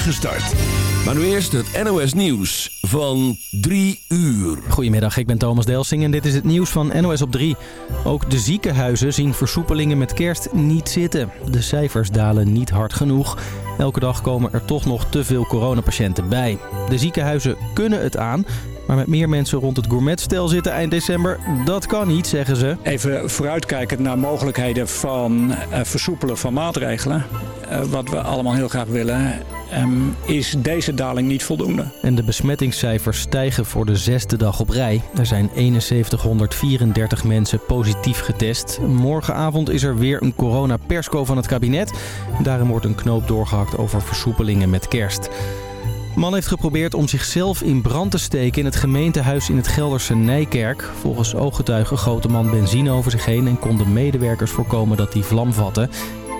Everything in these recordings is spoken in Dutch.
start. Maar nu eerst het NOS Nieuws van 3 uur. Goedemiddag, ik ben Thomas Delsing en dit is het nieuws van NOS op 3. Ook de ziekenhuizen zien versoepelingen met kerst niet zitten. De cijfers dalen niet hard genoeg. Elke dag komen er toch nog te veel coronapatiënten bij. De ziekenhuizen kunnen het aan, maar met meer mensen rond het gourmetstel zitten eind december, dat kan niet, zeggen ze. Even vooruitkijkend naar mogelijkheden van uh, versoepelen van maatregelen. Uh, wat we allemaal heel graag willen, um, is deze daling niet voldoende. En de besmettingscijfers stijgen voor de zesde dag op rij. Er zijn 7134 mensen positief getest. Morgenavond is er weer een corona-persco van het kabinet. Daarin wordt een knoop doorgehakt over versoepelingen met kerst. Man heeft geprobeerd om zichzelf in brand te steken in het gemeentehuis in het Gelderse Nijkerk. Volgens ooggetuigen goot de man benzine over zich heen en konden medewerkers voorkomen dat hij vlam vatte.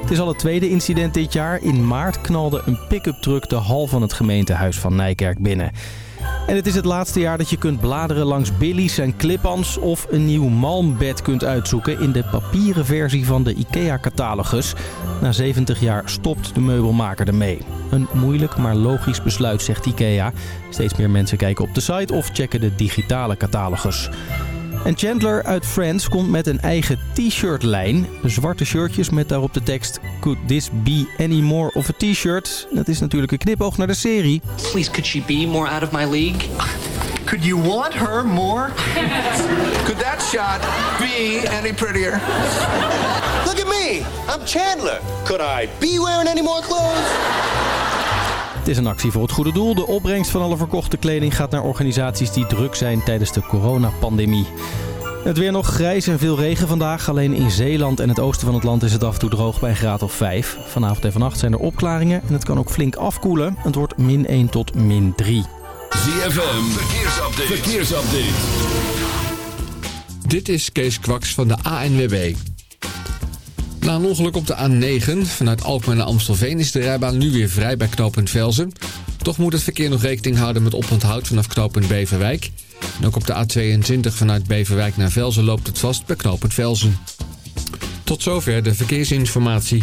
Het is al het tweede incident dit jaar. In maart knalde een pick-up truck de hal van het gemeentehuis van Nijkerk binnen. En het is het laatste jaar dat je kunt bladeren langs Billy's en Clipans of een nieuw malmbed kunt uitzoeken in de papieren versie van de IKEA-catalogus. Na 70 jaar stopt de meubelmaker ermee. Een moeilijk maar logisch besluit, zegt IKEA. Steeds meer mensen kijken op de site of checken de digitale catalogus. En Chandler uit Friends komt met een eigen t-shirtlijn. Zwarte shirtjes met daarop de tekst Could this be any more of a t-shirt? Dat is natuurlijk een knipoog naar de serie. Please, could she be more out of my league? Could you want her more? Could that shot be any prettier? Look at me. I'm Chandler. Could I be wearing any more clothes? Het is een actie voor het goede doel. De opbrengst van alle verkochte kleding gaat naar organisaties die druk zijn tijdens de coronapandemie. Het weer nog grijs en veel regen vandaag. Alleen in Zeeland en het oosten van het land is het af en toe droog bij een graad of 5. Vanavond en vannacht zijn er opklaringen en het kan ook flink afkoelen. Het wordt min 1 tot min 3. ZFM, verkeersupdate. verkeersupdate. Dit is Kees Kwaks van de ANWB. Na een ongeluk op de A9 vanuit Alkmaar naar Amstelveen is de rijbaan nu weer vrij bij knooppunt Velzen. Toch moet het verkeer nog rekening houden met oponthoud vanaf knooppunt Beverwijk. En ook op de A22 vanuit Beverwijk naar Velzen loopt het vast bij knooppunt Velzen. Tot zover de verkeersinformatie.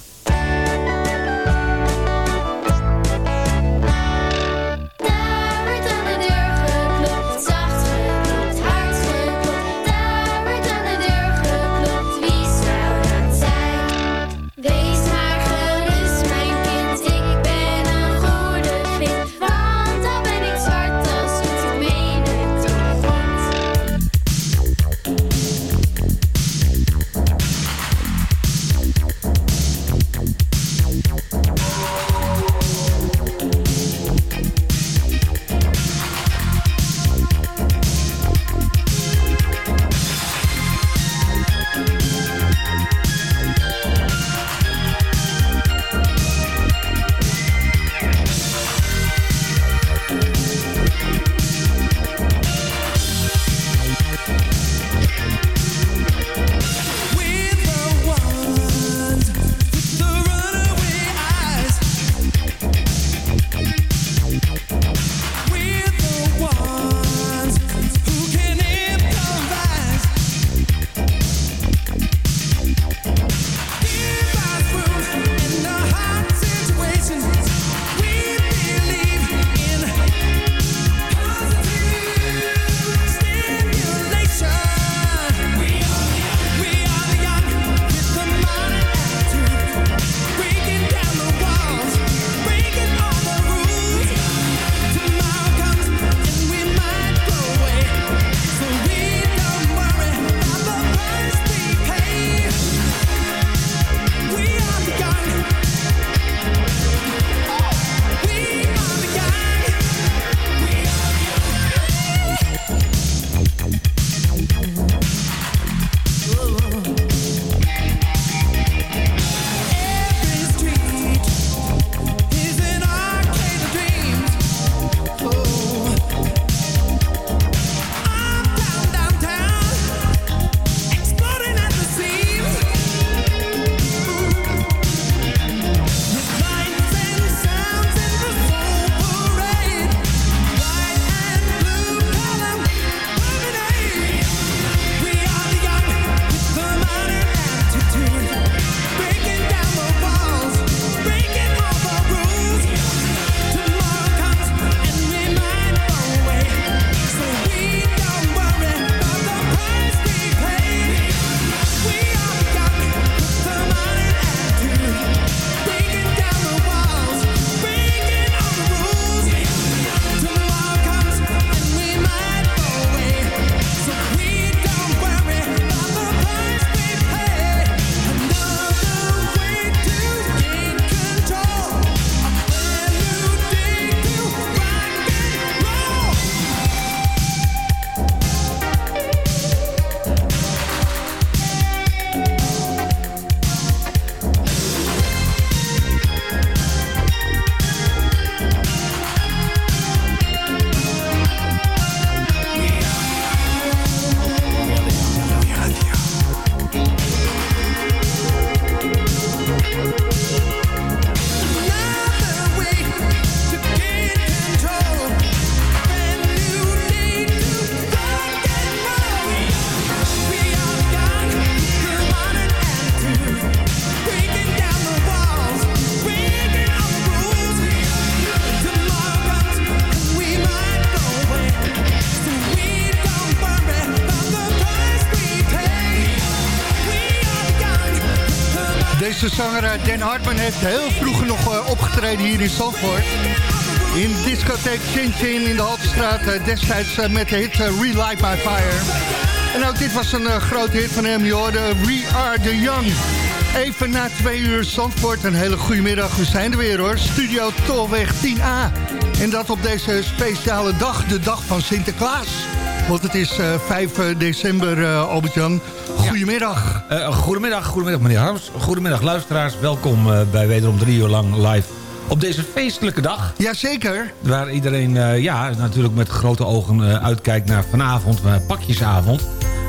Heeft heel vroeger nog eh, opgetreden hier in Zandvoort. In discotheek Chin Chin in de Haltestraat. eh, Destijds eh, met de hit Relight My Fire. En ook dit was een grote hit van hem. Je We Are The Young. Even na twee uur Zandvoort. Een hele goede middag. We zijn er weer hoor. Studio Tolweg 10A. En dat op deze speciale dag. De dag van Sinterklaas. Want het is eh, 5 december, eh, Albert-Jan. Goedemiddag. Eh, goedemiddag, goedemiddag meneer Harms. Goedemiddag luisteraars. Welkom eh, bij wederom drie uur lang live op deze feestelijke dag. Jazeker. Waar iedereen eh, ja, natuurlijk met grote ogen eh, uitkijkt naar vanavond, naar pakjesavond.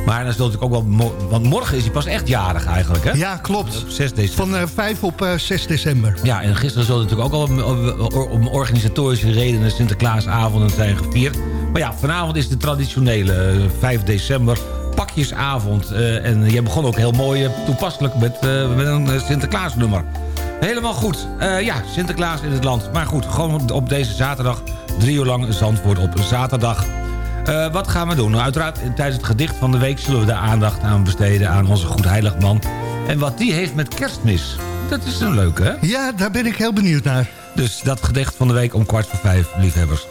Maar dan is natuurlijk ook wel... mo- Want morgen is hij pas echt jarig eigenlijk, hè? Ja, klopt. Op 6 december. Van eh, 5 op eh, 6 december. Ja, en gisteren zullen natuurlijk ook al om, om- om organisatorische redenen Sinterklaasavonden zijn gevierd. Maar ja, vanavond is de traditionele eh, 5 december pakjesavond. Eh, en je begon ook heel mooi eh, toepasselijk met, eh, met een eh, Sinterklaasnummer. Helemaal goed. Eh, ja, Sinterklaas in het land. Maar goed, gewoon op- deze zaterdag drie uur lang Zandvoort op zaterdag. Eh, wat gaan we doen? Nou, uiteraard tijdens het gedicht van de week zullen we de aandacht aan besteden aan onze goedheiligman. En wat die heeft met kerstmis. Dat is een leuke, hè? Ja, daar ben ik heel benieuwd naar. Dus dat gedicht van de week om kwart voor vijf, liefhebbers.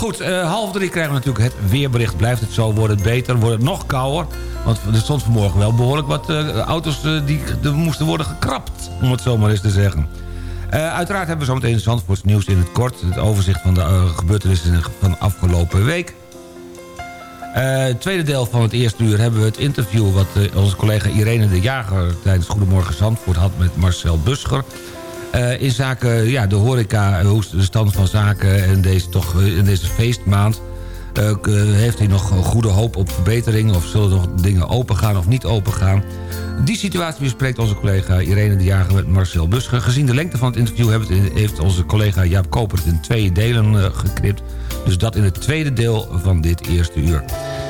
Goed, eh, half drie krijgen we natuurlijk het weerbericht. Blijft het zo, wordt het beter, wordt het nog kouder. Want er stond vanmorgen wel behoorlijk wat eh, auto's eh, die moesten worden gekrapt. Om het zo maar eens te zeggen. Uiteraard hebben we zometeen Zandvoorts nieuws in het kort. Het overzicht van de gebeurtenissen van afgelopen week. Het tweede deel van het eerste uur hebben we het interview... wat onze collega Irene de Jager tijdens Goedemorgen Zandvoort had met Marcel Buscher. Eh, in zaken ja, de horeca, de stand van zaken en deze, toch, eh, in deze feestmaand... eh, heeft hij nog goede hoop op verbetering... of zullen nog dingen open gaan of niet open gaan? Die situatie bespreekt onze collega Irene de Jager met Marcel Buscher. Gezien de lengte van het interview heeft, onze collega Jaap Koper het in twee delen geknipt. Dus dat in het tweede deel van dit eerste uur.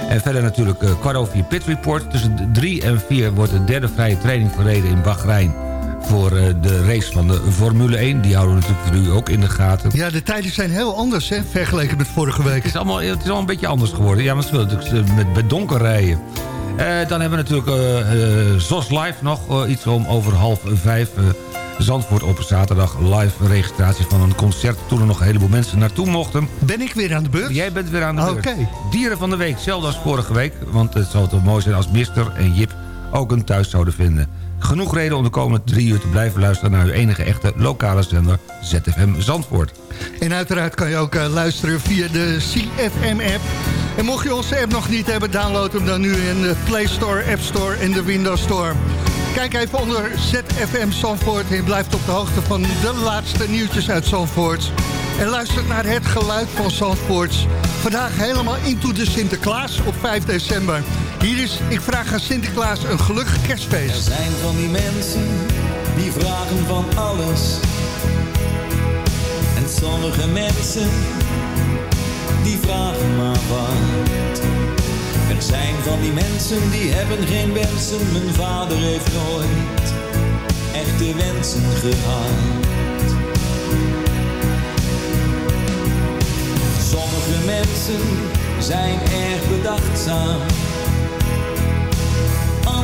En verder natuurlijk eh, kwart vier Pit Report. Tussen drie en vier wordt de derde vrije training verreden in Bahrein... voor eh, de race van de Formule 1. Die houden we natuurlijk voor u ook in de gaten. Ja, de tijden zijn heel anders, hè, vergeleken met vorige week. Het is allemaal, het is allemaal een beetje anders geworden. Ja, maar ze willen natuurlijk eh, met, met donker rijden. Eh, dan hebben we natuurlijk eh, ZOS Live nog iets om over half vijf. Zandvoort op zaterdag live registratie van een concert... toen er nog een heleboel mensen naartoe mochten. Ben ik weer aan de beurt? Jij bent weer aan de beurt. Oké. Dieren van de week, hetzelfde als vorige week. Want het zou toch mooi zijn als Mister en Jip ook een thuis zouden vinden. Genoeg reden om de komende drie uur te blijven luisteren... naar uw enige echte lokale zender ZFM Zandvoort. En uiteraard kan je ook eh, luisteren via de CFM-app. En mocht je onze app nog niet hebben, download hem dan nu in de Play Store, App Store en de Windows Store. Kijk even onder ZFM Zandvoort en je blijft op de hoogte van de laatste nieuwtjes uit Zandvoort. En luister naar het geluid van Zandvoort. Vandaag helemaal into de Sinterklaas op 5 december. Hier is Ik vraag aan Sinterklaas een gelukkig kerstfeest. Er zijn van die mensen die vragen van alles. En sommige mensen die vragen maar wat. Er zijn van die mensen die hebben geen wensen. Mijn vader heeft nooit echte wensen gehad. Sommige mensen zijn erg bedachtzaam.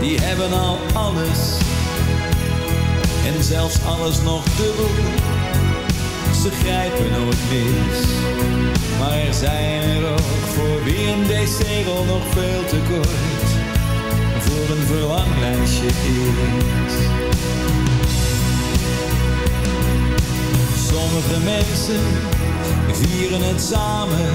Die hebben al alles. En zelfs alles nog dubbel. Ze grijpen nooit mis. Maar er zijn er ook voor wie een deze-regel nog veel te kort. Voor een verlanglijstje is. Sommige mensen vieren het samen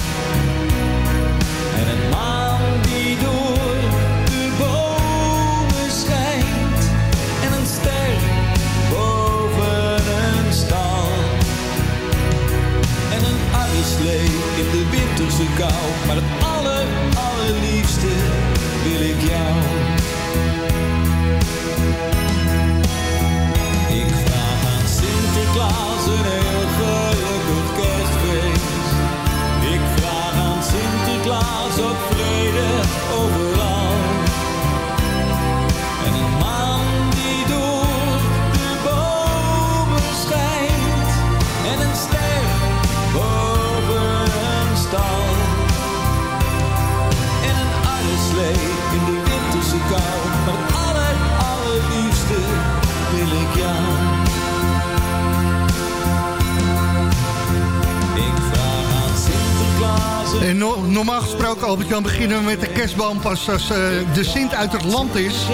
Arreslee in de winterse kou. Maar het aller, allerliefste wil ik jou. Albert-Jan, beginnen we met de kerstboom pas als eh, de Sint uit het land is.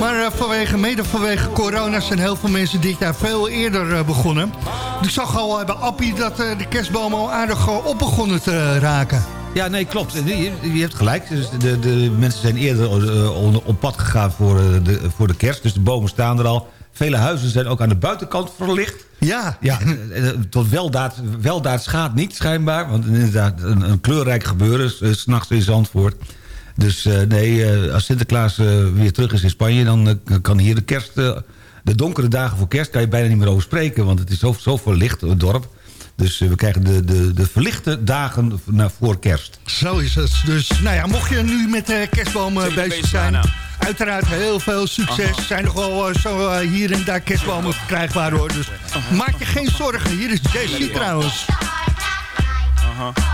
Maar eh, vanwege, mede vanwege corona zijn heel veel mensen dit jaar veel eerder eh, begonnen. Dus ik zag al bij Appie dat de kerstboom al aardig op begonnen te raken. Ja, nee, klopt. Je, je hebt gelijk. Dus de, de mensen zijn eerder op pad gegaan voor, de, voor de kerst. Dus de bomen staan er al. Vele huizen zijn ook aan de buitenkant verlicht. Ja. Ja, eh, tot weldaad, weldaad schaadt niet schijnbaar. Want inderdaad, een, een kleurrijk gebeuren s- eh, s s'nachts in Zandvoort. Dus eh, nee, eh, als Sinterklaas eh, weer terug is in Spanje... dan eh, kan hier de kerst... eh, de donkere dagen voor kerst kan je bijna niet meer over spreken... want het is zo, zo verlicht, het dorp. Dus eh, we krijgen de, de, de verlichte dagen naar voor kerst. Zo is het. Dus nou ja, mocht je nu met de kerstboom eh, bezig zijn... Uiteraard heel veel succes. Er zijn nog wel eh, zo eh, hier en daar kerstbomen verkrijgbaar hoor. Dus maak je geen zorgen. Hier is JC trouwens. From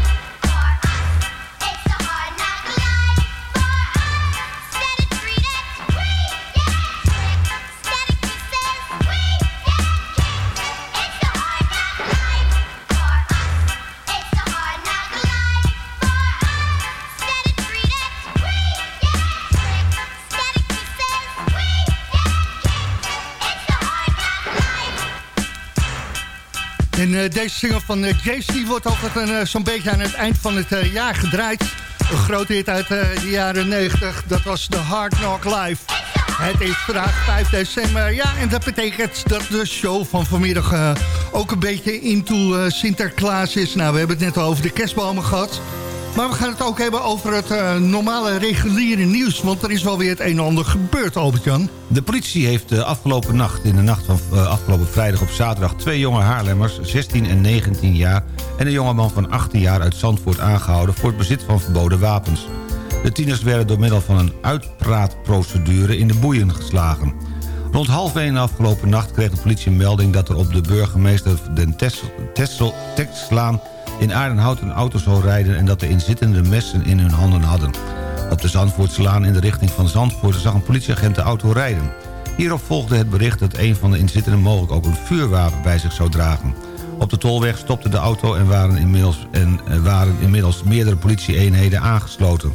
Deze single van Jace die wordt altijd eh, zo'n beetje aan het eind van het eh, jaar gedraaid. Een grote hit uit eh, de jaren 90, dat was de Hard Knock Live. Het is vandaag 5 december, ja, en dat betekent dat de show van vanmiddag eh, ook een beetje into eh, Sinterklaas is. Nou, we hebben het net al over de kerstbomen gehad. Maar we gaan het ook hebben over het eh, normale reguliere nieuws. Want er is wel weer het een en ander gebeurd, Albert-Jan. De politie heeft de afgelopen nacht, in de nacht van eh, afgelopen vrijdag op zaterdag... twee jonge Haarlemmers, 16 en 19 jaar... en een jongeman van 18 jaar uit Zandvoort aangehouden... voor het bezit van verboden wapens. De tieners werden door middel van een uitpraatprocedure in de boeien geslagen. Rond half 1 afgelopen nacht kreeg de politie een melding... dat er op de burgemeester den Tessel, Texlaan in Aardenhout een auto zou rijden... en dat de inzittenden messen in hun handen hadden. Op de Zandvoortslaan in de richting van Zandvoort zag een politieagent de auto rijden. Hierop volgde het bericht dat een van de inzittenden mogelijk ook een vuurwapen bij zich zou dragen. Op de tolweg stopte de auto en waren inmiddels, en eh, waren inmiddels meerdere politieeenheden aangesloten.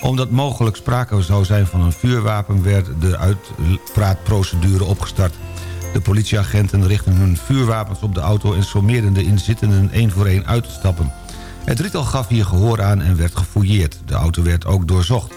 Omdat mogelijk sprake zou zijn van een vuurwapen werd de uitpraatprocedure opgestart. De politieagenten richtten hun vuurwapens op de auto... en sommeerden de inzittenden één voor één uit te stappen. Het drietal gaf hier gehoor aan en werd gefouilleerd. De auto werd ook doorzocht.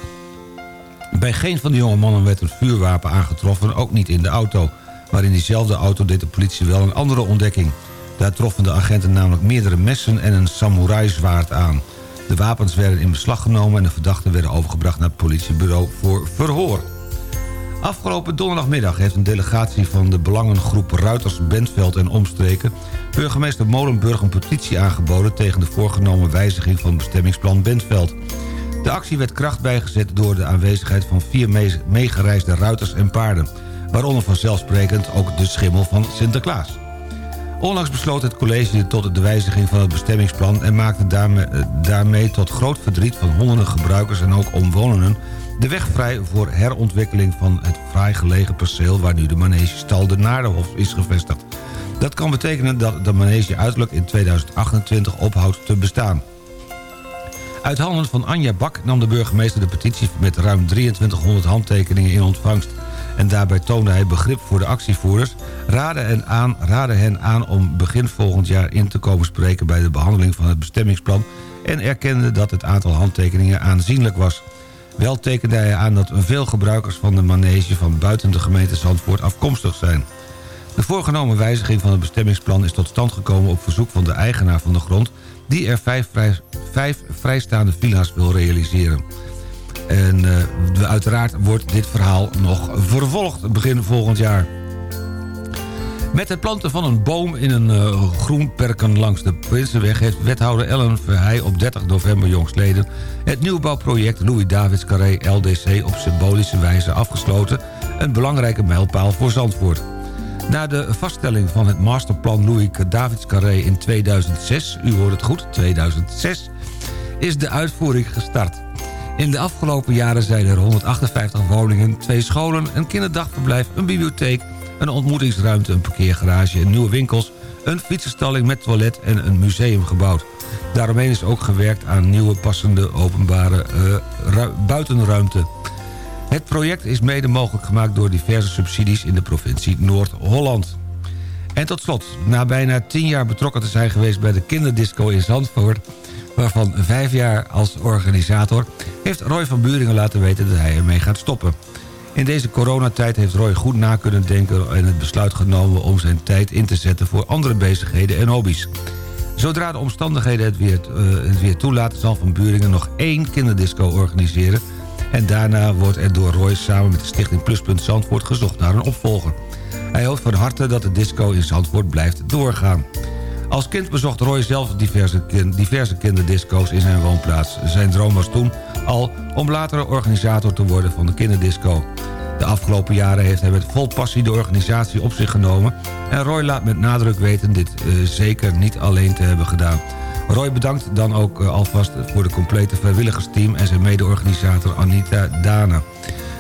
Bij geen van de jonge mannen werd een vuurwapen aangetroffen, ook niet in de auto. Maar in diezelfde auto deed de politie wel een andere ontdekking. Daar troffen de agenten namelijk meerdere messen en een samurai-zwaard aan. De wapens werden in beslag genomen en de verdachten werden overgebracht naar het politiebureau voor verhoor. Afgelopen donderdagmiddag heeft een delegatie van de belangengroep Ruiters Bentveld en omstreken... burgemeester Molenburg een petitie aangeboden tegen de voorgenomen wijziging van bestemmingsplan Bentveld. De actie werd kracht bijgezet door de aanwezigheid van vier mee- meegereisde ruiters en paarden... waaronder vanzelfsprekend ook de schimmel van Sinterklaas. Onlangs besloot het college tot de wijziging van het bestemmingsplan... en maakte eh, daarmee tot groot verdriet van honderden gebruikers en ook omwonenden... de weg vrij voor herontwikkeling van het fraai gelegen perceel... waar nu de manegestal de Naardenhof is gevestigd. Dat kan betekenen dat de manege uiterlijk in 2028 ophoudt te bestaan. Uit handen van Anja Bak nam de burgemeester de petitie met ruim 2300 handtekeningen in ontvangst. En daarbij toonde hij begrip voor de actievoerders, raadde hen, aan, raadde hen aan om begin volgend jaar in te komen spreken bij de behandeling van het bestemmingsplan en erkende dat het aantal handtekeningen aanzienlijk was. Wel tekende hij aan dat veel gebruikers van de manege van buiten de gemeente Zandvoort afkomstig zijn. De voorgenomen wijziging van het bestemmingsplan is tot stand gekomen op verzoek van de eigenaar van de grond... die er vijf, vrij, vijf vrijstaande villa's wil realiseren. En eh, uiteraard wordt dit verhaal nog vervolgd begin volgend jaar. Met het planten van een boom in een eh, groenperken langs de Prinsenweg... heeft wethouder Ellen Verheij op 30 november jongstleden... het nieuwbouwproject Louis Davids Carré LDC op symbolische wijze afgesloten... een belangrijke mijlpaal voor Zandvoort. Na de vaststelling van het masterplan Louis Davids Carré in 2006... u hoort het goed, 2006... is de uitvoering gestart. In de afgelopen jaren zijn er 158 woningen, twee scholen... een kinderdagverblijf, een bibliotheek, een ontmoetingsruimte... een parkeergarage, nieuwe winkels... een fietsenstalling met toilet en een museum gebouwd. Daaromheen is ook gewerkt aan nieuwe passende openbare eh, ru- buitenruimte. Het project is mede mogelijk gemaakt door diverse subsidies in de provincie Noord-Holland. En tot slot, na bijna tien jaar betrokken te zijn geweest bij de kinderdisco in Zandvoort... waarvan vijf jaar als organisator... heeft Roy van Buringen laten weten dat hij ermee gaat stoppen. In deze coronatijd heeft Roy goed na kunnen denken... en het besluit genomen om zijn tijd in te zetten voor andere bezigheden en hobby's. Zodra de omstandigheden het weer, eh, het weer toelaten... zal Van Buringen nog één kinderdisco organiseren... en daarna wordt er door Roy samen met de stichting Pluspunt Zandvoort... gezocht naar een opvolger. Hij hoopt van harte dat de disco in Zandvoort blijft doorgaan. Als kind bezocht Roy zelf diverse, diverse kinderdisco's in zijn woonplaats. Zijn droom was toen al om later organisator te worden van de kinderdisco. De afgelopen jaren heeft hij met vol passie de organisatie op zich genomen... en Roy laat met nadruk weten dit eh, zeker niet alleen te hebben gedaan. Roy bedankt dan ook eh, alvast voor de complete vrijwilligersteam... en zijn mede-organisator Anita Dana.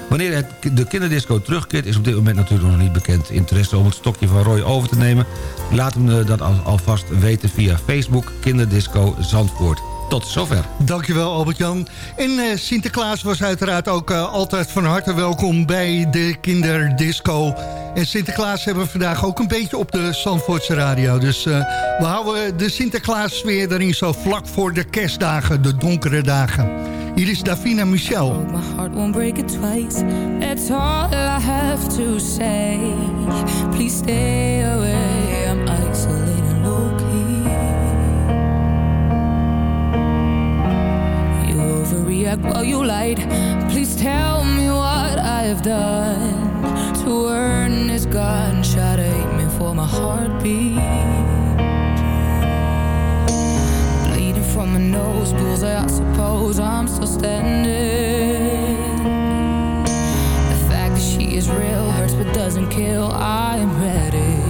Wanneer het, de kinderdisco terugkeert is op dit moment natuurlijk nog niet bekend. Interesse om het stokje van Roy over te nemen? Laat hem eh, dat al, alvast weten via Facebook Kinderdisco Zandvoort. Tot zover. Dankjewel Albert-Jan. En eh, Sinterklaas was uiteraard ook eh, altijd van harte welkom bij de kinderdisco. En Sinterklaas hebben we vandaag ook een beetje op de Zandvoortse radio. Dus eh, we houden de Sinterklaas weer erin zo vlak voor de kerstdagen, de donkere dagen. Hier is Davina Michel. My heart won't break it twice. That's all I have to say. Please stay away. Overreact while you lied. Please tell me what I have done to earn this gunshot aiming for my heartbeat. Bleeding from my nose, bullseye, I suppose I'm still standing. The fact that she is real hurts but doesn't kill. I am ready.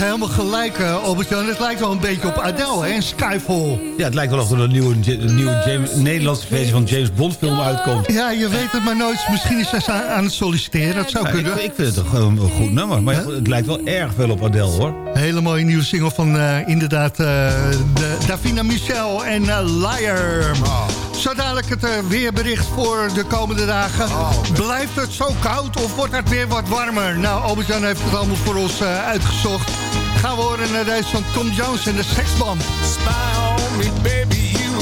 Helemaal gelijk, eh, Albert-Jan. Het lijkt wel een beetje op Adele hè? en Skyfall. Ja, het lijkt wel of er een nieuwe, een nieuwe James, Nederlandse versie van James Bond film uitkomt. Ja, je weet het maar nooit. Misschien is ze aan het solliciteren. Dat zou Ja, kunnen. ik, ik vind het toch gewoon een goed nummer. Maar het lijkt wel erg veel op Adele, hoor. Hele mooie nieuwe single van eh, inderdaad de Davina Michel en Liar. Zo dadelijk het eh, weerbericht voor de komende dagen. Blijft het zo koud of wordt het weer wat warmer? Nou, Albert-Jan heeft het allemaal voor ons eh, uitgezocht. Gaan we horen naar deze van Tom Jones en de Seksband. Smile me, baby, you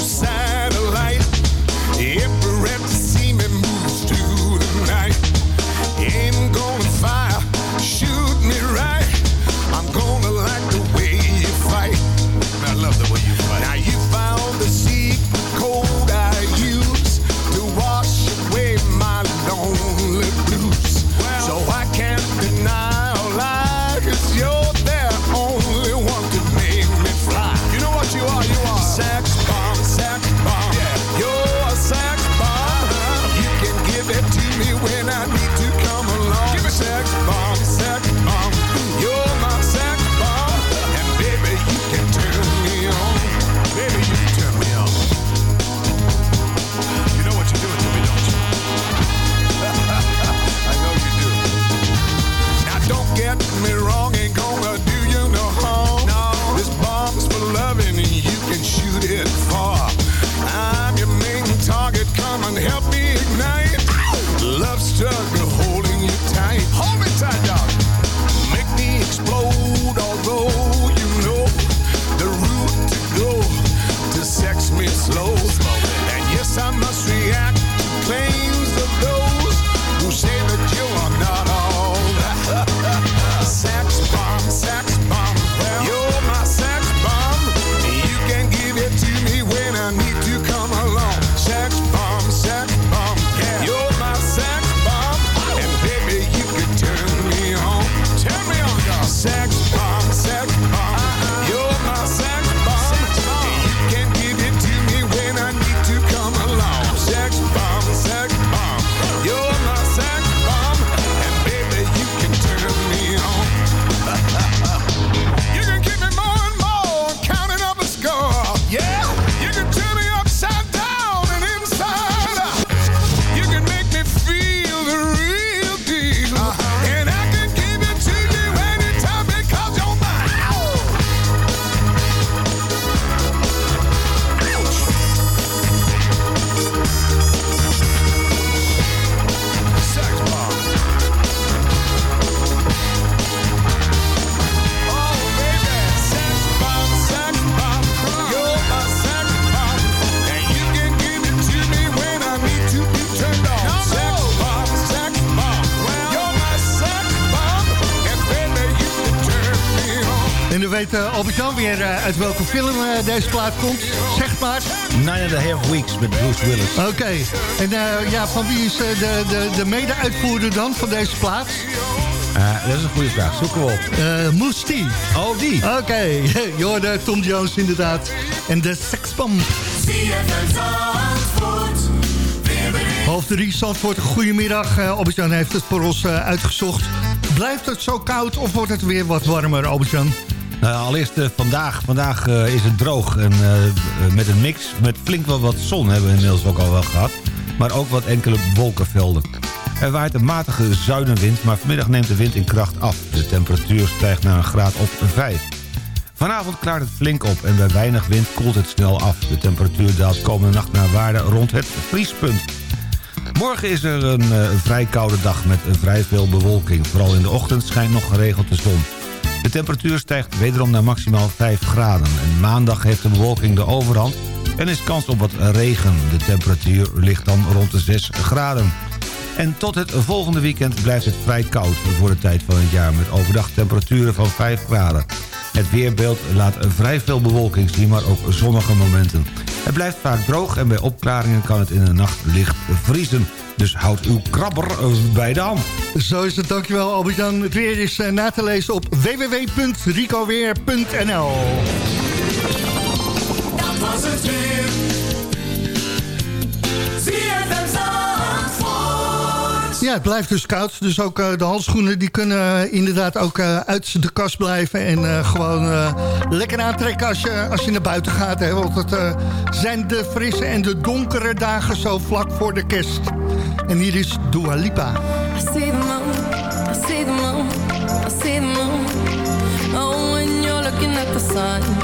film eh, deze plaat komt. Zeg maar. Nine and a half weeks met Bruce Willis. Oké. En eh, ja, van wie is eh, de, de, de mede-uitvoerder dan van deze plaat? Dat is een goede vraag. Zoeken we op. T. Oh, die. Oké. Hoorde Tom Jones inderdaad. En de seksbom. Half drie, Zandvoort. Goedemiddag. Uh, Albert-Jan heeft het voor ons uitgezocht. Blijft het zo koud of wordt het weer wat warmer, Albert-Jan? Nou, allereerst eh, vandaag. Vandaag eh, is het droog. En eh, met een mix met flink wel wat zon hebben we inmiddels ook al wel gehad. Maar ook wat enkele wolkenvelden. Er waait een matige zuidenwind, maar vanmiddag neemt de wind in kracht af. De temperatuur stijgt naar een graad of 5. Vanavond klaart het flink op en bij weinig wind koelt het snel af. De temperatuur daalt komende nacht naar waarde rond het vriespunt. Morgen is er een vrij koude dag met vrij veel bewolking. Vooral in de ochtend schijnt nog geregeld de zon. De temperatuur stijgt wederom naar maximaal 5 graden. En maandag heeft de bewolking de overhand en is kans op wat regen. De temperatuur ligt dan rond de 6 graden. En tot het volgende weekend blijft het vrij koud voor de tijd van het jaar... met overdag temperaturen van 5 graden. Het weerbeeld laat vrij veel bewolking zien, maar ook zonnige momenten. Het blijft vaak droog en bij opklaringen kan het in de nacht licht vriezen. Dus houd uw krabber eh, bij de hand. Zo is het, dankjewel Albert-Jan. Het weer is eh, na te lezen op www.ricoweer.nl Dat was het weer. Het blijft dus koud. Dus ook eh, de handschoenen die kunnen eh, inderdaad ook eh, uit de kast blijven. En gewoon lekker aantrekken als je, als je naar buiten gaat. Hè? Want het zijn de frisse en de donkere dagen zo vlak voor de kerst. En hier is Dua Lipa. I see the moon, I. Oh, when you're looking at the.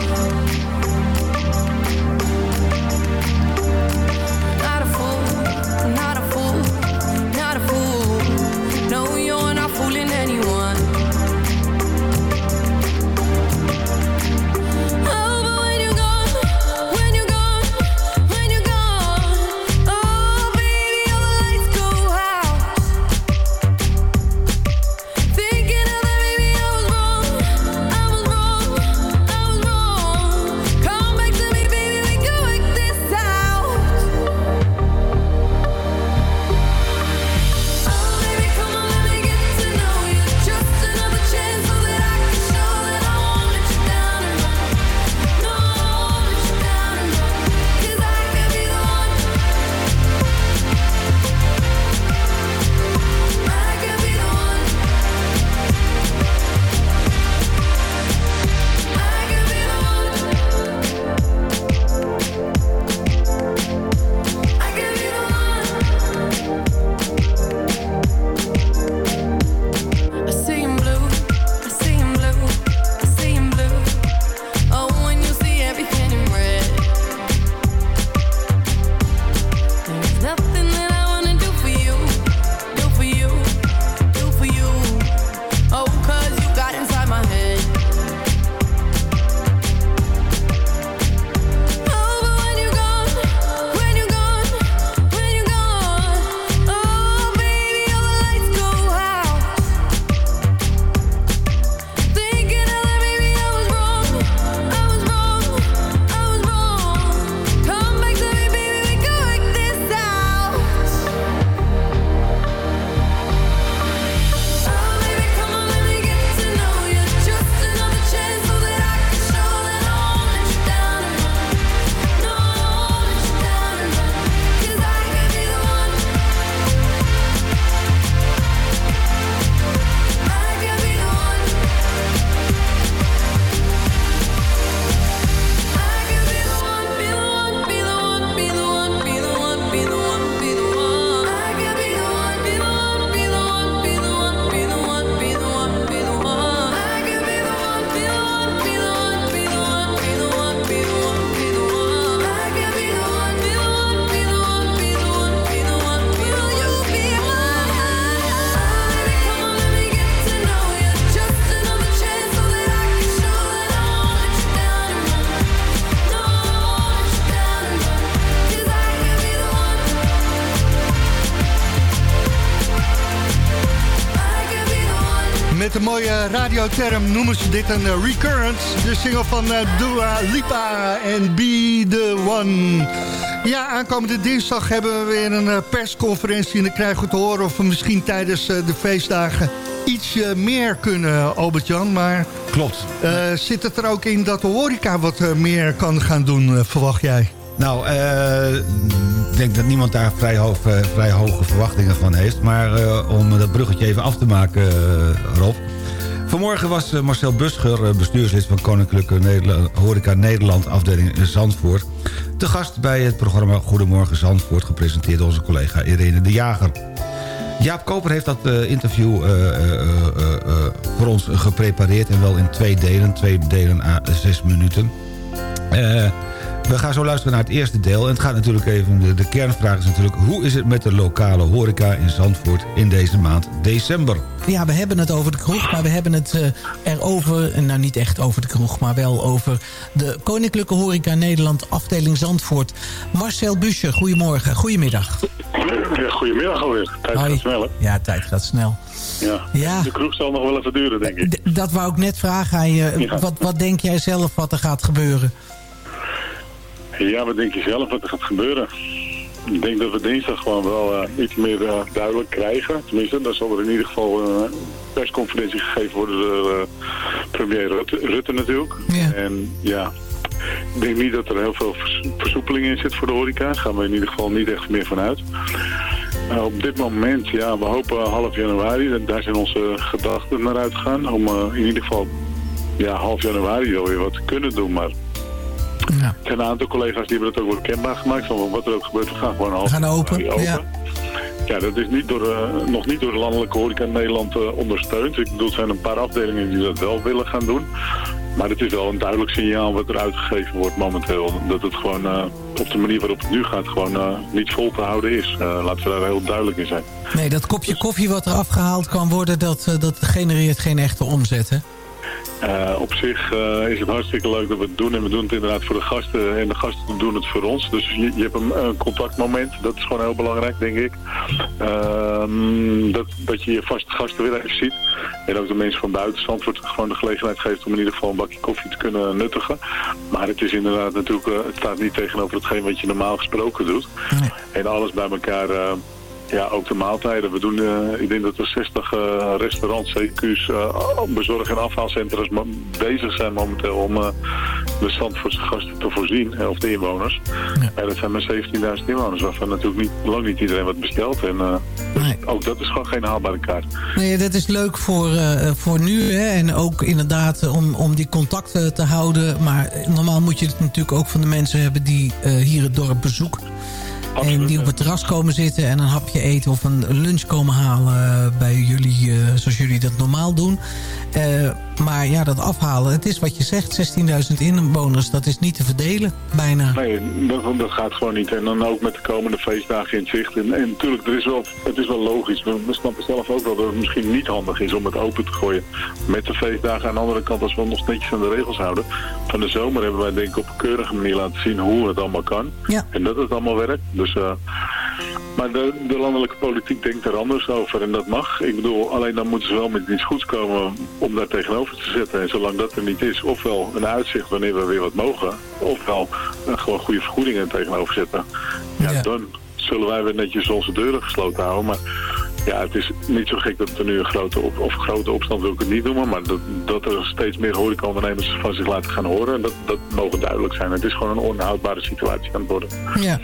Radioterm noemen ze dit een eh, recurrence. De single van eh, Dua Lipa en Be The One. Ja, aankomende dinsdag hebben we weer een eh, persconferentie... en dan krijgen we te horen of we misschien tijdens de feestdagen... iets meer kunnen, Albert-Jan. Maar Klopt. zit het er ook in dat de horeca wat meer kan gaan doen, verwacht jij? Nou, ik denk dat niemand daar vrij, hoog, vrij hoge verwachtingen van heeft. Maar om dat bruggetje even af te maken, Rob. Vanmorgen was eh, Marcel Buscher, eh, bestuurslid van Koninklijke Horeca Nederland, afdeling Zandvoort... te gast bij het programma Goedemorgen Zandvoort... gepresenteerd door onze collega Irene de Jager. Jaap Koper heeft dat eh, interview voor ons geprepareerd... en wel in twee delen, twee delen à zes minuten... Eh, we gaan zo luisteren naar het eerste deel. En het gaat natuurlijk even, de, de kernvraag is natuurlijk... hoe is het met de lokale horeca in Zandvoort in deze maand december? Ja, we hebben het over de kroeg, maar we hebben het eh, erover... en nou niet echt over de kroeg, maar wel over de Koninklijke Horeca Nederland... afdeling Zandvoort. Marcel Buscher, goedemorgen, goedemiddag. Goedemiddag alweer. Tijd Hoi. gaat snel, hè? Ja, tijd gaat snel. Ja. Ja. De kroeg zal nog wel even duren, denk ik. D- dat wou ik net vragen aan je. Ja. Wat, wat denk jij zelf wat er gaat gebeuren? Ja, wat denk je zelf wat er gaat gebeuren? Ik denk dat we dinsdag gewoon wel eh, iets meer eh, duidelijk krijgen. Tenminste, dan zal er in ieder geval een persconferentie gegeven worden door eh, premier Rutte, Rutte natuurlijk. En ja, ik denk niet dat er heel veel vers- versoepeling in zit voor de horeca. Daar gaan we in ieder geval niet echt meer van uit. Eh, op dit moment, ja, we hopen half januari. Daar zijn onze gedachten naar uitgegaan. Om eh, in ieder geval ja, half januari wel weer wat te kunnen doen. Maar er zijn een aantal collega's die hebben dat ook wel kenbaar gemaakt. Van wat er ook gebeurt, we gaan gewoon half We gaan open, ja. Ja, dat is niet door, eh, nog niet door de landelijke horeca in Nederland eh, ondersteund. Ik bedoel, er zijn een paar afdelingen die dat wel willen gaan doen. Maar het is wel een duidelijk signaal wat er uitgegeven wordt momenteel. Dat het gewoon eh, op de manier waarop het nu gaat gewoon niet vol te houden is. Eh, laten we daar heel duidelijk in zijn. Nee, dat kopje koffie wat er afgehaald kan worden... dat, dat genereert geen echte omzet, hè? Eh, op zich eh, is het hartstikke leuk dat we het doen. En we doen het inderdaad voor de gasten. En de gasten doen het voor ons. Dus je, je hebt een, een contactmoment. Dat is gewoon heel belangrijk, denk ik. Ehm, dat, dat je je vaste gasten weer even ziet. En ook de mensen van buiten Zandvoort gewoon de gelegenheid geeft om in ieder geval een bakje koffie te kunnen nuttigen. Maar het is inderdaad natuurlijk, eh, het staat niet tegenover hetgeen wat je normaal gesproken doet. En alles bij elkaar, ja, ook de maaltijden. We doen, eh, ik denk dat er 60 eh, restaurants, CQ's, eh, bezorg- en afhaalcentra's bezig zijn momenteel om de Zandvoortse gasten te voorzien, of de inwoners. En dat zijn maar 17.000 inwoners, waarvan natuurlijk niet, lang niet iedereen wat bestelt. En eh, ook dat is gewoon geen haalbare kaart. Nee, dat is leuk voor, voor nu. Hè? En ook inderdaad om, om die contacten te houden. Maar normaal moet je het natuurlijk ook van de mensen hebben... die hier het dorp bezoeken. En die op het terras komen zitten en een hapje eten... of een lunch komen halen eh, bij jullie, eh, zoals jullie dat normaal doen. Maar ja, dat afhalen, het is wat je zegt. 16.000 inwoners, dat is niet te verdelen, bijna. Nee, dat, dat gaat gewoon niet. En dan ook met de komende feestdagen in zicht. En, en natuurlijk, er is wel, het is wel logisch. We, we snappen zelf ook wel dat het misschien niet handig is om het open te gooien met de feestdagen. Aan de andere kant, als we nog netjes aan de regels houden. Van de zomer hebben wij denk ik op een keurige manier laten zien hoe het allemaal kan. Ja. En dat het allemaal werkt. Dus, eh, maar de, de landelijke politiek denkt er anders over en dat mag. Ik bedoel, alleen dan moeten ze wel met iets goeds komen om daar tegenover te zetten. En zolang dat er niet is, ofwel een uitzicht wanneer we weer wat mogen, ofwel eh, gewoon goede vergoedingen tegenover zetten. Ja, dan zullen wij weer netjes onze deuren gesloten houden. Maar ja, het is niet zo gek dat er nu een grote, op, of grote opstand wil ik het niet noemen, maar dat, dat er steeds meer horecaondernemers van zich laten gaan horen. Dat, dat mogen duidelijk zijn. Het is gewoon een onhoudbare situatie aan het worden. Ja.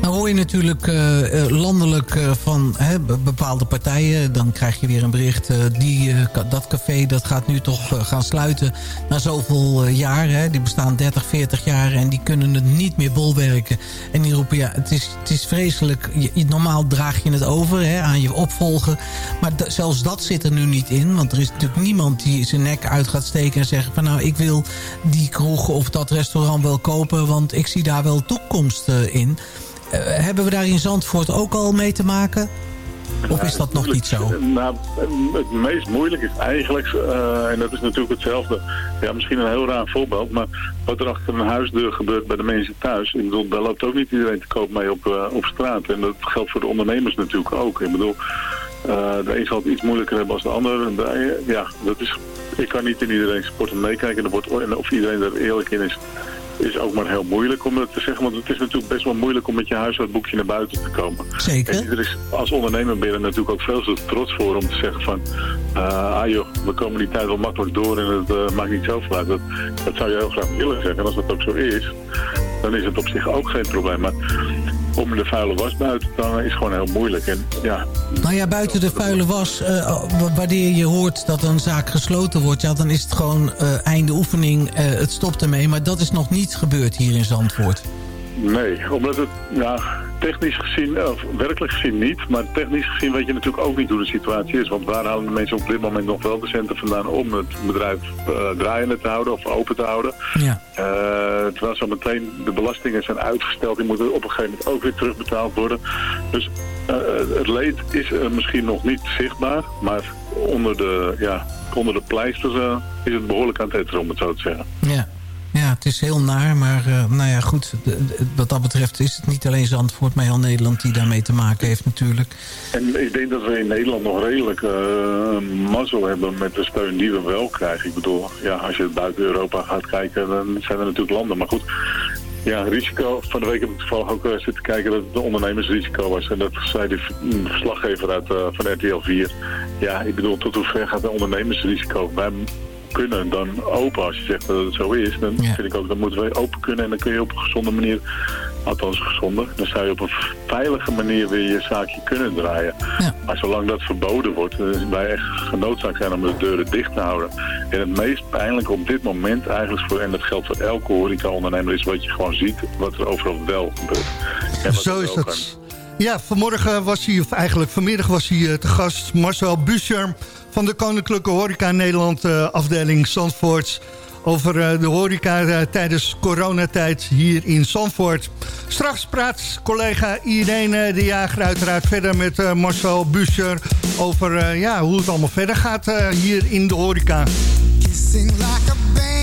Nou hoor je natuurlijk eh, eh, landelijk eh, van hè, be- bepaalde partijen. Dan krijg je weer een bericht. die, dat café dat gaat nu toch gaan sluiten na zoveel jaar. Hè. Die bestaan 30, 40 jaar en die kunnen het niet meer bolwerken. En die roepen, ja, het is, het is vreselijk. Je, normaal draag je het over hè, aan je opvolger. Maar zelfs dat zit er nu niet in. Want er is natuurlijk niemand die zijn nek uit gaat steken en zeggen van... nou, ik wil die kroeg of dat restaurant wel kopen... want ik zie daar wel toekomst in. Eh, hebben we daar in Zandvoort ook al mee te maken? Of is dat nog niet zo? Nou, het meest moeilijk is eigenlijk, eh, en dat is natuurlijk hetzelfde, ja, misschien een heel raar voorbeeld, maar wat er achter een huisdeur gebeurt bij de mensen thuis, ik bedoel, daar loopt ook niet iedereen te koop mee op, eh, op straat. En dat geldt voor de ondernemers natuurlijk ook. Ik bedoel, Eh, de een zal het iets moeilijker hebben als de ander. Ja, dat is, ik kan niet in iedereen sporten meekijken. Of iedereen er eerlijk in is, is ook maar heel moeilijk om dat te zeggen. Want het is natuurlijk best wel moeilijk om met je huishoudboekje naar buiten te komen. Zeker. En er is, als ondernemer ben je er natuurlijk ook veel te trots voor om te zeggen van... eh, ah joh, we komen die tijd wel makkelijk door en het eh, maakt niet zoveel uit. Dat, dat zou je heel graag willen zeggen. En als dat ook zo is, dan is het op zich ook geen probleem. Maar om de vuile was buiten te hangen is gewoon heel moeilijk. En ja, Nou ja, buiten de vuile was, w- wanneer je hoort dat een zaak gesloten wordt... Ja, dan is het gewoon eh, einde oefening, eh, het stopt ermee. Maar dat is nog niet gebeurd hier in Zandvoort. Nee, omdat het ja, technisch gezien, of werkelijk gezien niet, maar technisch gezien weet je natuurlijk ook niet hoe de situatie is. Want waar halen de mensen op dit moment nog wel de centen vandaan om het bedrijf eh, draaiende te houden of open te houden? Ja. Eh, terwijl zo meteen de belastingen zijn uitgesteld, die moeten op een gegeven moment ook weer terugbetaald worden. Dus eh, het leed is misschien nog niet zichtbaar, maar onder de, ja, onder de pleisters is het behoorlijk aan het etteren, om het zo te zeggen. Ja. Ja, het is heel naar, maar eh, nou ja, goed. wat dat betreft is het niet alleen Zandvoort, maar heel Nederland die daarmee te maken heeft natuurlijk. En ik denk dat we in Nederland nog redelijk eh, mazzel hebben met de steun die we wel krijgen. Ik bedoel, ja, als je buiten Europa gaat kijken, dan zijn er natuurlijk landen. Maar goed, ja, risico. Van de week heb ik toevallig ook eh, zitten kijken dat het een ondernemersrisico was. En dat zei de een verslaggever uit, van RTL 4. Ja, ik bedoel, tot hoe ver gaat een ondernemersrisico? Wij kunnen dan open. Als je zegt dat het zo is, dan vind ik ook, dan moeten we open kunnen. En dan kun je op een gezonde manier, althans gezonder, dan zou je op een veilige manier weer je zaakje kunnen draaien. Maar zolang dat verboden wordt, dan wij echt genoodzaakt zijn om de deuren dicht te houden. En het meest pijnlijke op dit moment eigenlijk, voor, en dat geldt voor elke horeca-ondernemer, is wat je gewoon ziet, wat er overal wel gebeurt. En wat Zo is het. Ja, vanmorgen was hij, of eigenlijk vanmiddag was hij eh, te gast... Marcel Buscher van de Koninklijke Horeca Nederland eh, afdeling Zandvoort... over eh, de horeca tijdens coronatijd hier in Zandvoort. Straks praat collega Irene de Jager uiteraard verder met Marcel Buscher... over ja, hoe het allemaal verder gaat hier in de horeca. Like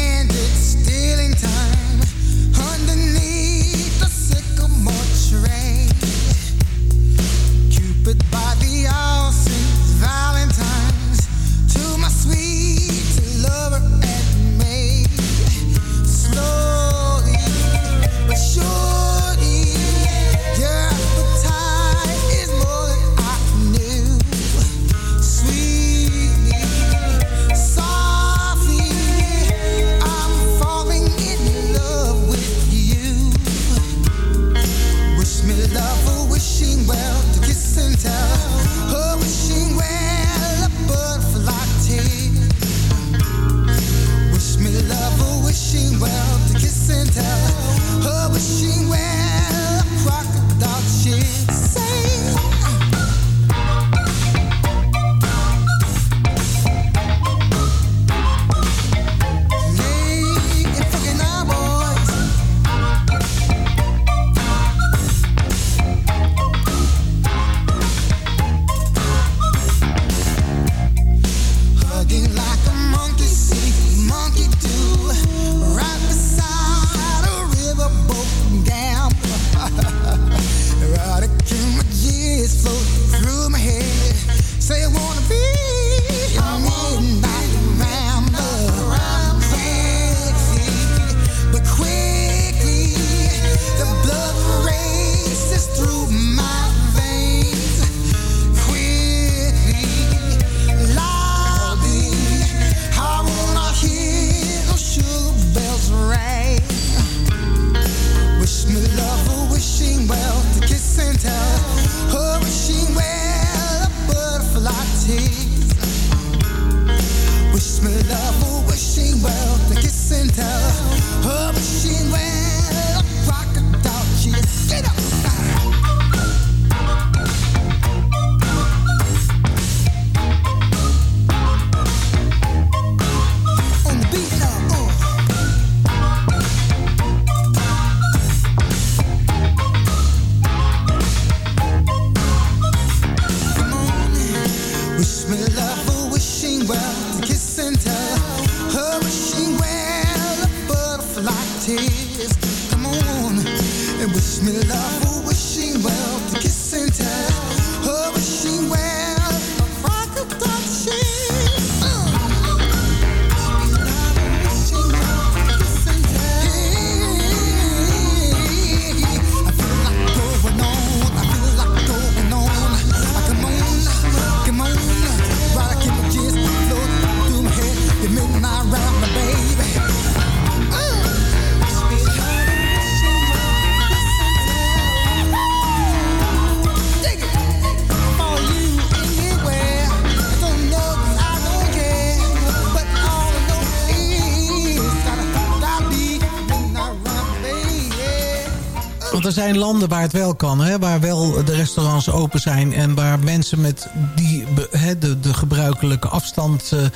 zijn landen waar het wel kan, hè, waar wel de restaurants open zijn... en waar mensen met die, hè, de, de gebruikelijke afstand, eh, eh,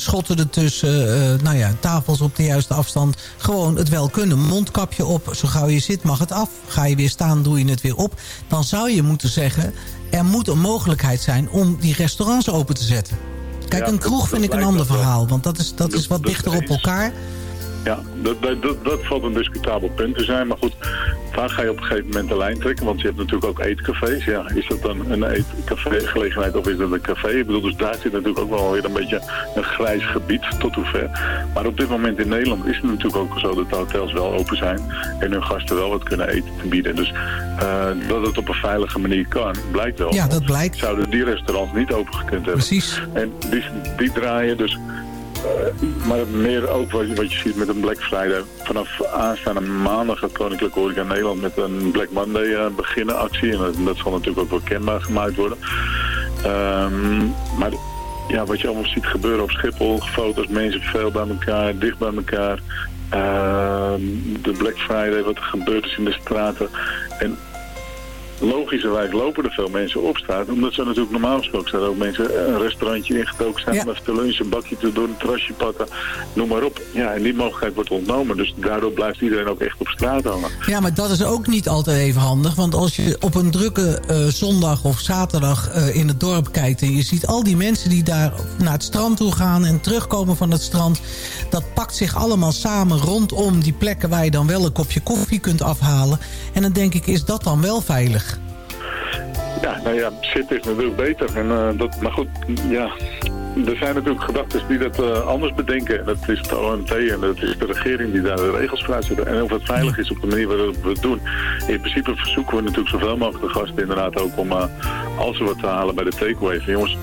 schotten ertussen... eh, nou ja, tafels op de juiste afstand, gewoon het wel kunnen. Mondkapje op, zo gauw je zit mag het af. Ga je weer staan, doe je het weer op. Dan zou je moeten zeggen, er moet een mogelijkheid zijn om die restaurants open te zetten. Kijk, Ja, een kroeg dat- vind ik een ander verhaal, want dat is, dat is wat dichter op elkaar. Ja, dat, dat, dat, dat valt een discutabel punt te zijn. Maar goed, vaak ga je op een gegeven moment de lijn trekken. Want je hebt natuurlijk ook eetcafés. Ja, is dat dan een eetcafé-gelegenheid of is dat een café? Ik bedoel, dus daar zit natuurlijk ook wel weer een beetje een grijs gebied tot hoever. Maar op dit moment in Nederland is het natuurlijk ook zo dat de hotels wel open zijn. En hun gasten wel wat kunnen eten te bieden. Dus eh, dat het op een veilige manier kan, blijkt wel. Ja, dat blijkt. Zouden die restaurants niet open gekund hebben. Precies. En die, die draaien dus... maar meer ook wat, je- wat je ziet met een Black Friday. Vanaf aanstaande maandag gaat Koninklijke Horeca Nederland met een Black Monday eh, beginnen actie. En dat, dat zal natuurlijk ook wel kenbaar gemaakt worden. Ehm, maar ja, wat je allemaal ziet gebeuren op Schiphol, foto's, mensen veel bij elkaar, dicht bij elkaar. Ehm, de Black Friday, wat er gebeurd is in de straten. En logischerwijs lopen er veel mensen op straat. Omdat ze natuurlijk normaal gesproken Ook mensen een restaurantje ingetoken zijn. Om even te lunchen, een bakje te doen, een terrasje pakken. Noem maar op. Ja, en die mogelijkheid wordt ontnomen. Dus daardoor blijft iedereen ook echt op straat hangen. Ja, maar dat is ook niet altijd even handig. Want als je op een drukke eh, zondag of zaterdag eh, in het dorp kijkt... en je ziet al die mensen die daar naar het strand toe gaan... en terugkomen van het strand... dat pakt zich allemaal samen rondom die plekken... waar je dan wel een kopje koffie kunt afhalen. En dan denk ik, is dat dan wel veilig? Ja, nou ja, zitten is natuurlijk beter. En, eh, dat, maar goed, ja, er zijn natuurlijk gedachten die dat eh, anders bedenken. En dat is het OMT en dat is de regering die daar de regels voor uitzetten. En of het veilig is op de manier waarop we het doen. In principe verzoeken we natuurlijk zoveel mogelijk de gasten inderdaad ook om, eh, als ze wat te halen bij de takeaway. Jongens,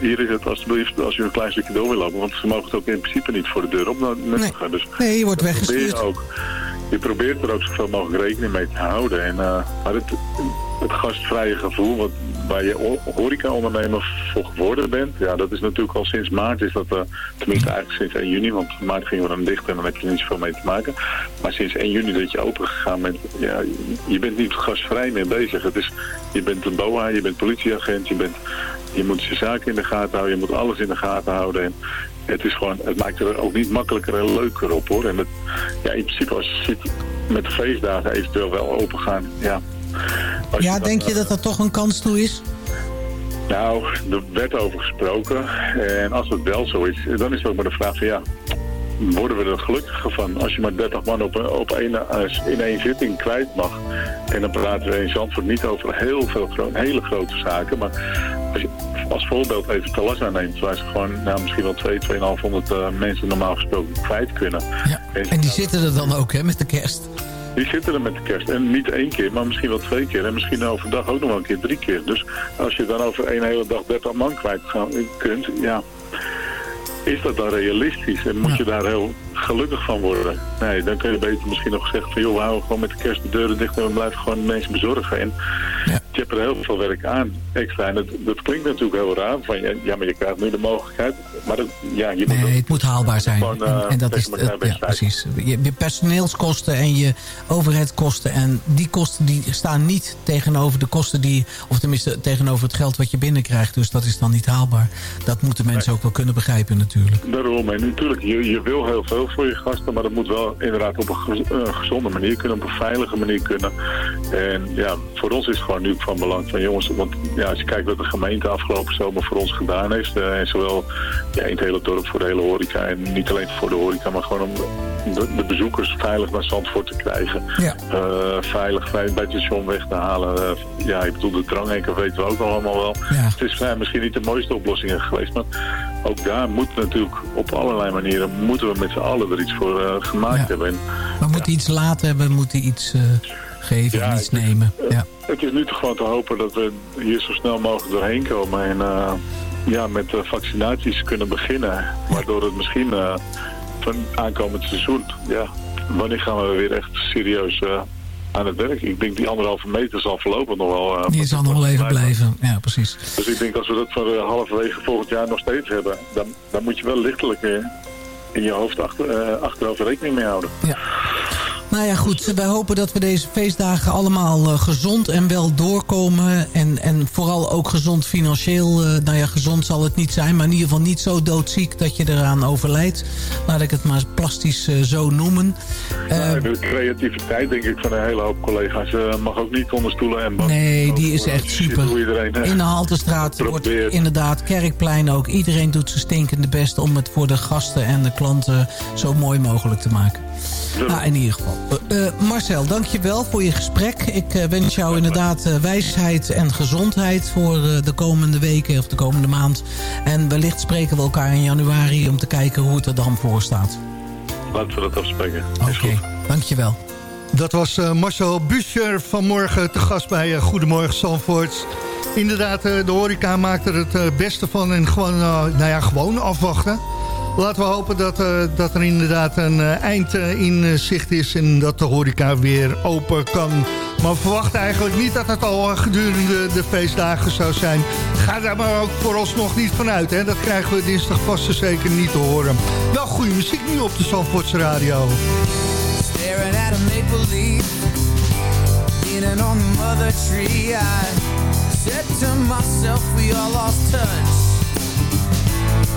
hier is het alsjeblieft als je een klein stukje door wil lopen. Want ze mogen het ook in principe niet voor de deur op nuttigen. Dus Nee, je wordt weggestuurd. je ook. Je probeert er ook zoveel mogelijk rekening mee te houden. En, maar het, het gastvrije gevoel wat, waar je horeca-ondernemer voor geworden bent... ja, dat is natuurlijk al sinds maart, is dat, eh, tenminste eigenlijk sinds 1 juni... want maart gingen we dan dicht en dan heb je er niet zoveel mee te maken. Maar sinds 1 juni dat je open gegaan bent... Ja, je bent niet gastvrij meer bezig. Het is, je bent een BOA, je bent politieagent, je, bent, je moet je zaken in de gaten houden... je moet alles in de gaten houden... En, het, is gewoon, het maakt er ook niet makkelijker en leuker op hoor. En het, ja, in principe als je zit met de feestdagen eventueel wel open gaan. Ja, Ja, denk je dat er toch een kans toe is? Nou, er werd over gesproken. En als het wel zo is, dan is het ook maar de vraag van ja, worden we er gelukkiger van? Als je maar 30 man op, op eh, in één zitting kwijt mag. En dan praten we in Zandvoort niet over heel veel gro- hele grote zaken. Maar als je als voorbeeld even Talassa neemt, waar ze gewoon nou, misschien wel 2, 2,500 eh, mensen normaal gesproken kwijt kunnen. En, En die zitten er dan ook, hè, met de kerst. Die zitten er met de kerst. En niet één keer, maar misschien wel twee keer. En misschien overdag ook nog wel een keer drie keer. Dus als je dan over één hele dag 30 man kwijt kunt, ja... Is dat dan realistisch? En moet je daar heel gelukkig van worden? Nee, dan kun je beter misschien nog zeggen van... joh, we houden gewoon met de kerst de deuren dicht... en we blijven gewoon de mensen bezorgen. En je hebt er heel veel werk aan extra. En dat, dat klinkt natuurlijk heel raar. Van, ja, maar je krijgt nu de mogelijkheid. Maar dat, ja, je moet Nee, het moet haalbaar zijn. Gewoon, eh, en, en dat is het, ja, precies. Je, je personeelskosten en je overheidskosten. En die kosten die staan niet tegenover de kosten die... of tenminste tegenover het geld wat je binnenkrijgt. Dus dat is dan niet haalbaar. Dat moeten mensen ook wel kunnen begrijpen natuurlijk. Daarom, en natuurlijk, je, je wil heel veel voor je gasten, maar dat moet wel inderdaad op een eh, gezonde manier kunnen, op een veilige manier kunnen. En ja, voor ons is het gewoon nu van belang van jongens, want ja, als je kijkt wat de gemeente afgelopen zomer voor ons gedaan heeft, eh, en zowel ja, in het hele dorp voor de hele horeca, en niet alleen voor de horeca, maar gewoon om de, de bezoekers veilig naar Zandvoort te krijgen. Ja. Eh, veilig bij het station weg te halen. Eh, ja, ik bedoel, de dranghekken weten we ook nog allemaal wel. Het is misschien niet de mooiste oplossing geweest, maar ook daar moet natuurlijk op allerlei manieren moeten we met z'n allen er iets voor gemaakt hebben. En We moeten iets laten hebben, we moeten iets geven en iets nemen. Ja. het is nu toch gewoon te hopen dat we hier zo snel mogelijk doorheen komen en eh, ja, met vaccinaties kunnen beginnen. Waardoor het misschien eh, van aankomend seizoen, ja, wanneer gaan we weer echt serieus eh, aan het werk? Ik denk die anderhalve meter zal voorlopig nog wel... Die zal nog wel even blijven. Ja, precies. Dus ik denk als we dat voor eh, halverwege volgend jaar nog steeds hebben, dan, dan moet je wel lichtelijk in je hoofd achter, achterover rekening mee houden. Nou ja, goed. Wij hopen dat we deze feestdagen allemaal eh, gezond en wel doorkomen. En, en vooral ook gezond financieel. eh, nou ja, gezond zal het niet zijn. Maar in ieder geval niet zo doodziek dat je eraan overlijdt. Laat ik het maar plastisch eh, zo noemen. Nou, de creativiteit, denk ik, van een hele hoop collega's mag ook niet onder stoelen en banken. Nee, die is echt super. Iedereen, In de Haltestraat wordt inderdaad Kerkplein ook. Iedereen doet zijn stinkende best om het voor de gasten en de klanten zo mooi mogelijk te maken. Nou, in ieder geval. Eh, eh, Marcel, dankjewel voor je gesprek. Ik eh, wens jou inderdaad eh, wijsheid en gezondheid voor eh, de komende weken of de komende maand. En wellicht spreken we elkaar in januari om te kijken hoe het er dan voor staat. Laten we dat afspreken. Oké, dankjewel. Dat was eh, Marcel Buscher vanmorgen te gast bij eh, Goedemorgen Zandvoort. Inderdaad, eh, de horeca maakt er het beste van en gewoon, eh, nou ja, gewoon afwachten. Laten we hopen dat, eh, dat er inderdaad een eh, eind eh, in zicht is en dat de horeca weer open kan. Maar we verwachten eigenlijk niet dat het al gedurende de feestdagen zou zijn. Ga daar maar ook vooralsnog niet vanuit. Hè? Dat krijgen we dinsdag vast en zeker niet te horen. Wel goede muziek nu op de Zandvoortse radio. Staring at a maple leaf, leaning on the mother tree. I said to myself, we lost touch.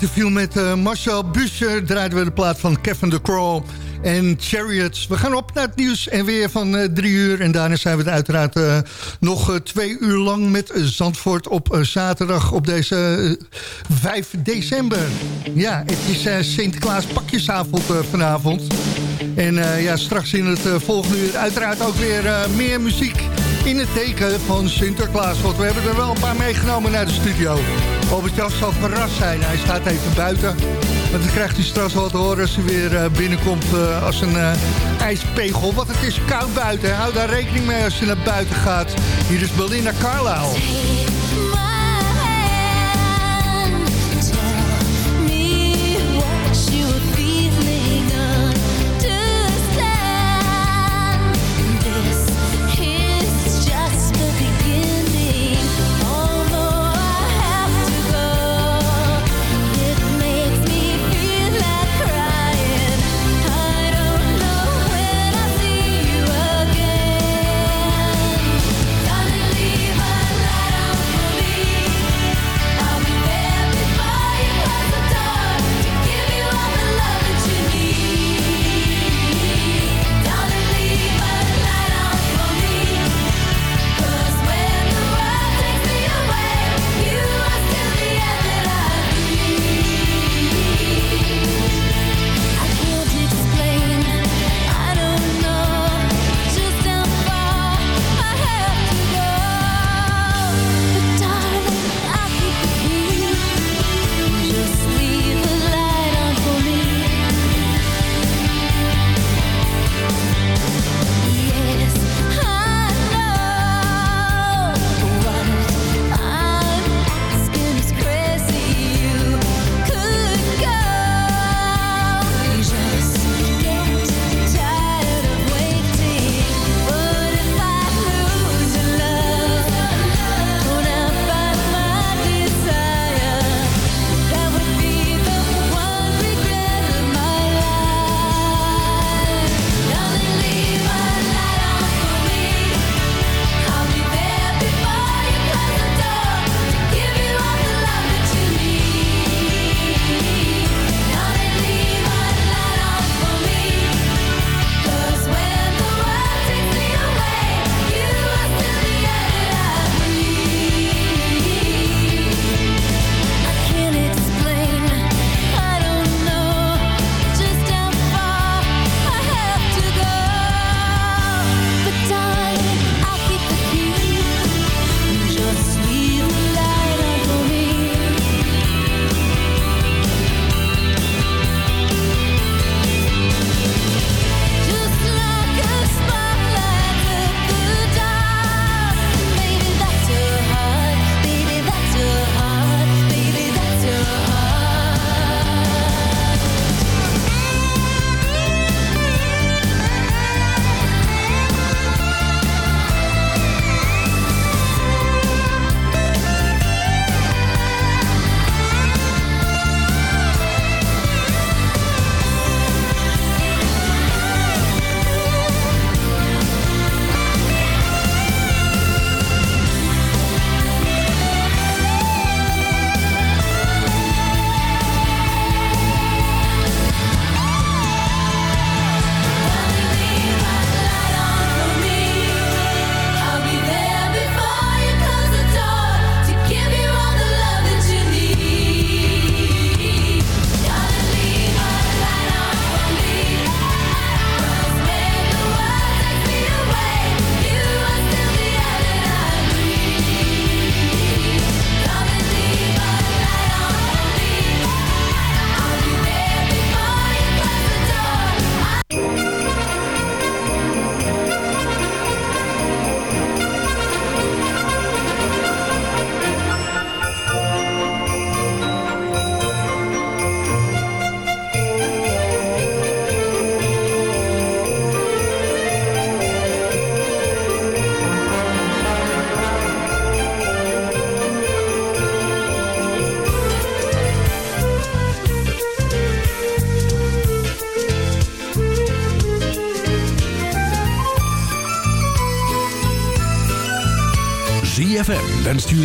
interview met eh, Marcel Buscher draaiden we de plaat van Kevin de Crow en Chariots. We gaan op naar het nieuws en weer van eh, drie uur. En daarna zijn we het uiteraard eh, nog twee uur lang met Zandvoort op zaterdag op deze eh, 5 december. Ja, het is Sinterklaas pakjesavond vanavond. En ja, straks in het volgende uur uiteraard ook weer meer muziek in het teken van Sinterklaas. Want we hebben er wel een paar meegenomen naar de studio. Albert-Jan zal verrast zijn. Hij staat even buiten. Want dan krijgt hij straks wel te horen als hij weer eh, binnenkomt eh, als een eh, ijspegel. Want het is koud buiten. Hou daar rekening mee als je naar buiten gaat. Hier is Belinda Carlisle.